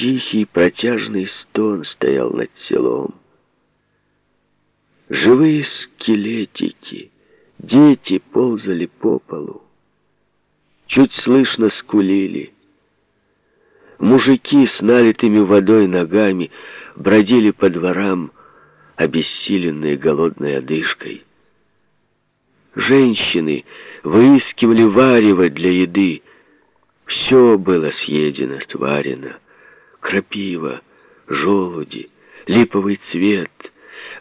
Тихий протяжный стон стоял над селом. Живые скелетики, дети ползали по полу. Чуть слышно скулили. Мужики с налитыми водой ногами бродили по дворам, обессиленные голодной одышкой. Женщины выискивали варево для еды. Все было съедено, сварено. Крапива, желуди, липовый цвет,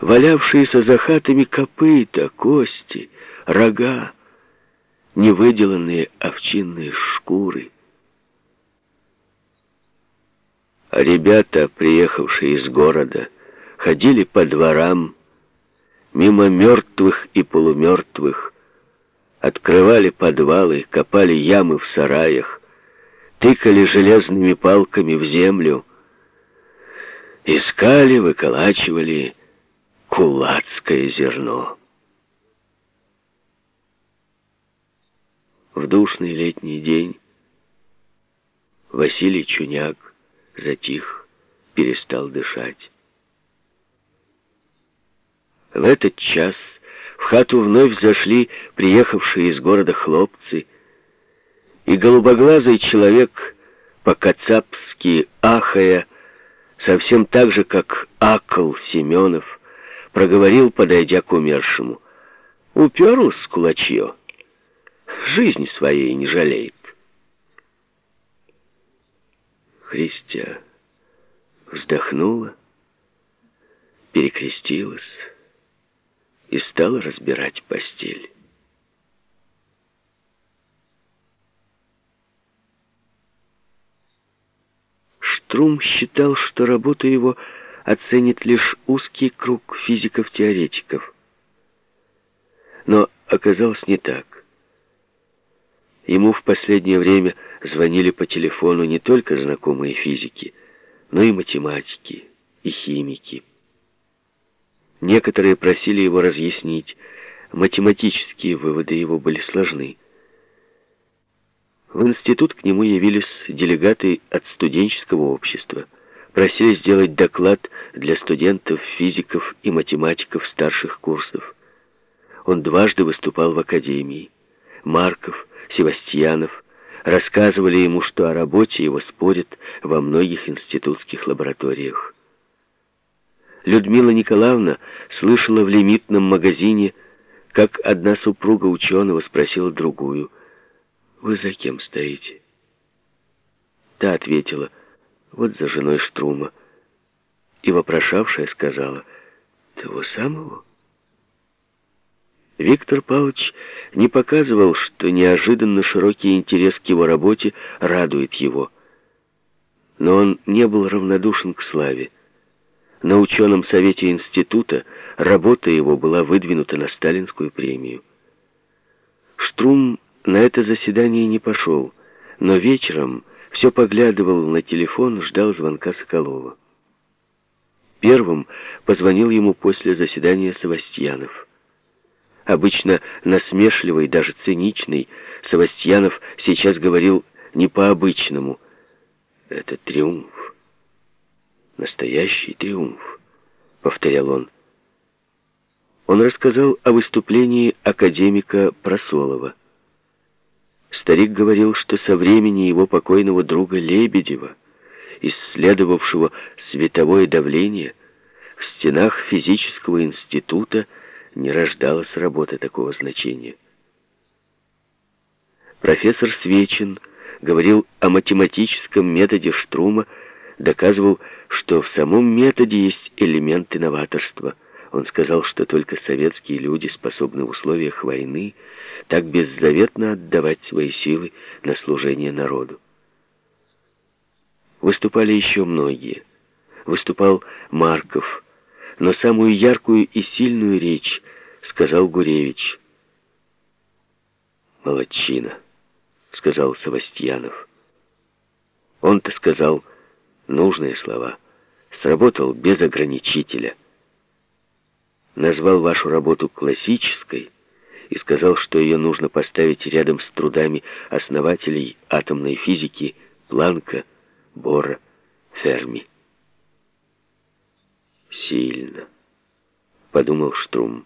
валявшиеся за хатами копыта, кости, рога, невыделанные овчинные шкуры. А ребята, приехавшие из города, ходили по дворам, мимо мертвых и полумертвых, открывали подвалы, копали ямы в сараях, тыкали железными палками в землю, искали, выколачивали кулацкое зерно. В душный летний день Василий Чуняк затих, перестал дышать. В этот час в хату вновь зашли приехавшие из города хлопцы, и голубоглазый человек, по-кацапски ахая, совсем так же, как акл Семенов, проговорил, подойдя к умершему. «Уперлась кулачье, жизнь своей не жалеет». Христя вздохнула, перекрестилась, и стала разбирать постель. Штрум считал, что работу его оценит лишь узкий круг физиков-теоретиков. Но оказалось не так. Ему в последнее время звонили по телефону не только знакомые физики, но и математики, и химики. Некоторые просили его разъяснить. Математические выводы его были сложны. В институт к нему явились делегаты от студенческого общества. Просили сделать доклад для студентов, физиков и математиков старших курсов. Он дважды выступал в академии. Марков, Севастьянов рассказывали ему, что о работе его спорят во многих институтских лабораториях. Людмила Николаевна слышала в лимитном магазине, как одна супруга ученого спросила другую, «Вы за кем стоите?» Та ответила, «Вот за женой Штрума». И вопрошавшая сказала, «Того самого?» Виктор Павлович не показывал, что неожиданно широкий интерес к его работе радует его. Но он не был равнодушен к славе. На ученом совете института работа его была выдвинута на сталинскую премию. Штрум на это заседание не пошел, но вечером все поглядывал на телефон, ждал звонка Соколова. Первым позвонил ему после заседания Савастьянов. Обычно насмешливый, даже циничный, Савастьянов сейчас говорил не по-обычному. Это триумф. Настоящий триумф, повторял он. Он рассказал о выступлении академика Просолова. Старик говорил, что со времени его покойного друга Лебедева, исследовавшего световое давление, в стенах физического института не рождалась работа такого значения. Профессор Свечин говорил о математическом методе Штрума, доказывал, что в самом методе есть элементы новаторства. Он сказал, что только советские люди способны в условиях войны так беззаветно отдавать свои силы на служение народу. Выступали еще многие. Выступал Марков, но самую яркую и сильную речь сказал Гуревич. «Молодчина», — сказал Савастьянов. Он-то сказал нужные слова. Сработал без ограничителя. Назвал вашу работу классической и сказал, что ее нужно поставить рядом с трудами основателей атомной физики Планка, Бора, Ферми. Сильно, подумал Штрум.